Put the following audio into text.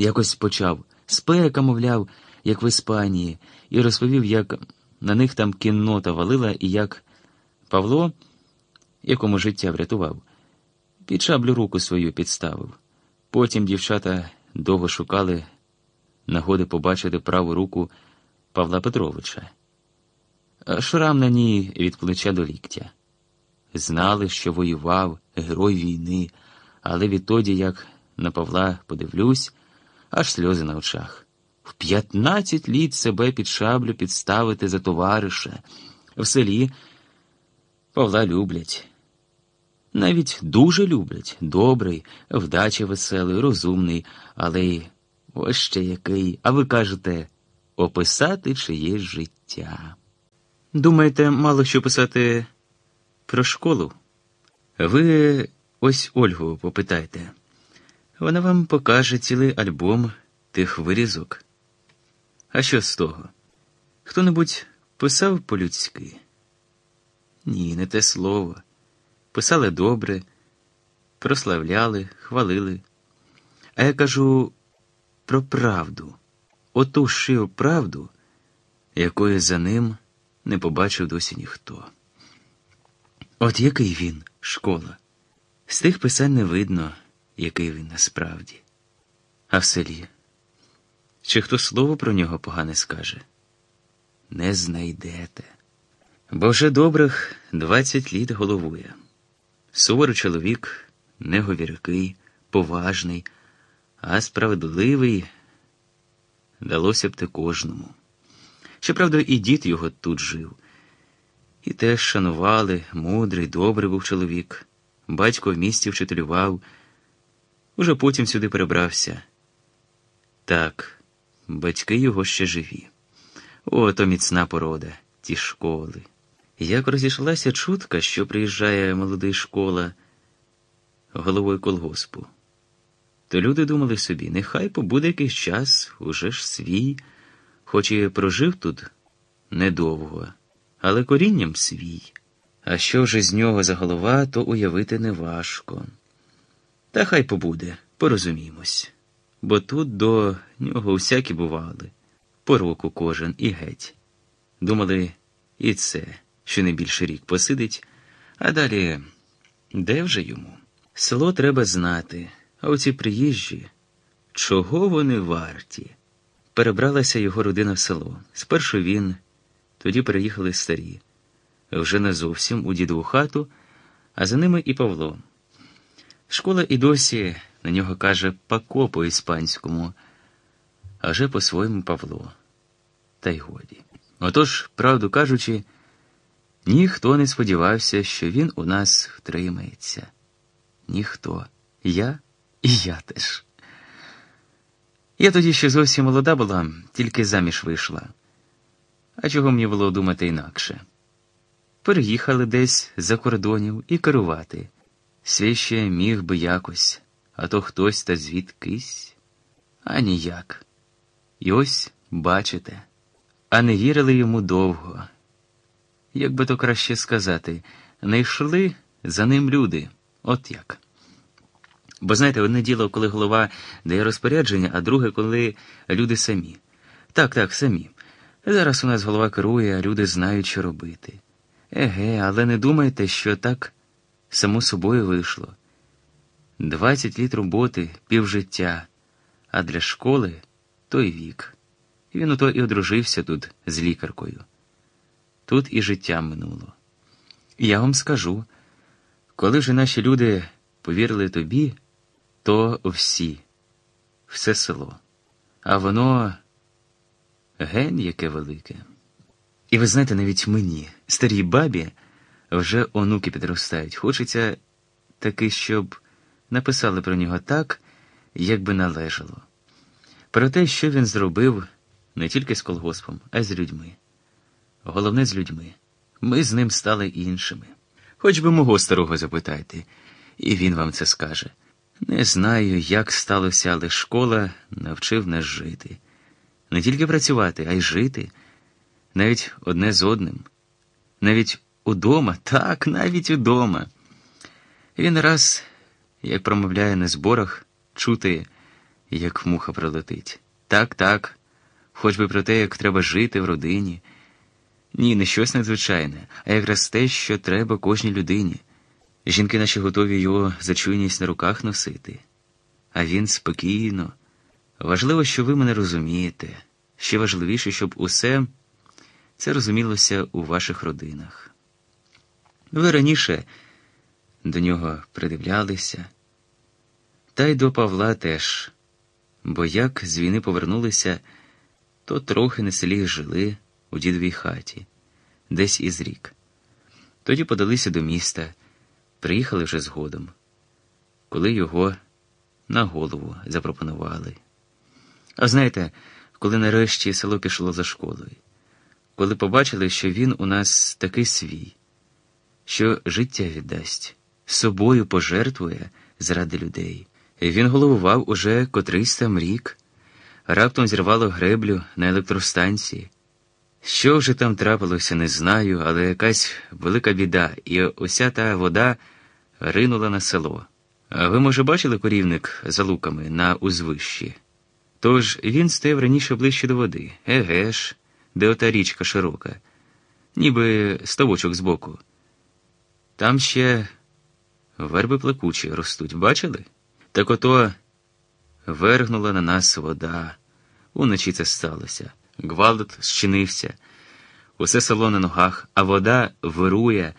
Якось почав спека, мовляв, як в Іспанії, і розповів, як на них там кіннота валила і як Павло, якому життя врятував, під шаблю руку свою підставив. Потім дівчата довго шукали нагоди побачити праву руку Павла Петровича, шрам на ній від плеча до ліктя. Знали, що воював герой війни, але відтоді, як на Павла подивлюсь, аж сльози на очах. В п'ятнадцять літ себе під шаблю підставити за товариша. В селі Павла люблять. Навіть дуже люблять. Добрий, вдача веселий, розумний, але й ось ще який. А ви кажете описати чиєсь життя. Думаєте, мало що писати про школу? Ви ось Ольгу попитайте. Вона вам покаже цілий альбом тих вирізок. А що з того? Хто-небудь писав по-людськи? Ні, не те слово. Писали добре, прославляли, хвалили. А я кажу про правду, оту шию правду, якої за ним не побачив досі ніхто. От який він, школа. З тих писань не видно, який він насправді. А в селі. Чи хто слово про нього погане скаже? Не знайдете. Бо вже добрих двадцять літ головує. Суворий чоловік, неговіркий, поважний, а справедливий далося б те кожному. Щоправда, і дід його тут жив. І теж шанували, мудрий, добрий був чоловік. Батько в місті вчителював, уже потім сюди перебрався. Так, батьки його ще живі. Ото міцна порода, ті школи. Як розійшлася чутка, що приїжджає молодий школа головою колгоспу, то люди думали собі, нехай побуде якийсь час, уже ж свій, хоч і прожив тут недовго, але корінням свій. А що вже з нього за голова, то уявити неважко. Та хай побуде, порозумімось, бо тут до нього всякі бували, по року кожен і геть. Думали, і це, що не більше рік посидить, а далі де вже йому? Село треба знати, а оці приїжджі, чого вони варті? Перебралася його родина в село. Спершу він, тоді переїхали старі, вже не зовсім у дідову хату, а за ними і Павло. Школа і досі на нього каже пако по іспанському, а вже по-своєму Павло. Та й годі. Отож, правду кажучи, ніхто не сподівався, що він у нас втримається. Ніхто. Я і я теж. Я тоді ще зовсім молода була, тільки заміж вийшла. А чого мені було думати інакше? Переїхали десь за кордонів і керувати. Свій ще міг би якось, а то хтось та звідкись, а ніяк. І ось бачите, а не вірили йому довго. Як би то краще сказати, не йшли за ним люди, от як. Бо знаєте, одне діло, коли голова дає розпорядження, а друге, коли люди самі. Так, так, самі. Зараз у нас голова керує, а люди знають, що робити. Еге, але не думайте, що так само собою вийшло. Двадцять літ роботи, півжиття, а для школи той вік. Він ото і одружився тут з лікаркою. Тут і життя минуло. Я вам скажу, коли вже наші люди повірили тобі, то всі, все село, а воно ген яке велике. І ви знаєте, навіть мені, старій бабі, вже онуки підростають. Хочеться таки, щоб написали про нього так, як би належало. Про те, що він зробив не тільки з колгоспом, а й з людьми. Головне з людьми. Ми з ним стали іншими. Хоч би мого старого запитайте, і він вам це скаже. Не знаю, як сталося, але школа навчив нас жити. Не тільки працювати, а й жити, навіть одне з одним, навіть удома, так, навіть удома. Він раз, як промовляє на зборах, чути, як муха пролетить. Так, так, хоч би про те, як треба жити в родині. Ні, не щось надзвичайне, а якраз те, що треба кожній людині. Жінки наші готові його за чуйність на руках носити. А він спокійно. Важливо, що ви мене розумієте. Ще важливіше, щоб усе це розумілося у ваших родинах. Ви раніше до нього придивлялися, та й до Павла теж, бо як з війни повернулися, то трохи на селі жили у дідовій хаті, десь із рік. Тоді подалися до міста, приїхали вже згодом, коли його на голову запропонували. А знаєте, коли нарешті село пішло за школою, коли побачили, що він у нас такий свій, що життя віддасть, собою пожертвує заради людей. Він головував уже котрийсь там рік, раптом зірвало греблю на електростанції. Що вже там трапилося, не знаю, але якась велика біда, і уся та вода ринула на село. А ви, може, бачили корівник за луками на узвищі? Тож він стояв раніше ближче до води, еге ж, де ота річка широка, ніби ставочок збоку. Там ще верби плекучі ростуть, бачили? Так ото вергнула на нас вода. Уночі це сталося. Гвалт зчинився, усе село на ногах, а вода вирує.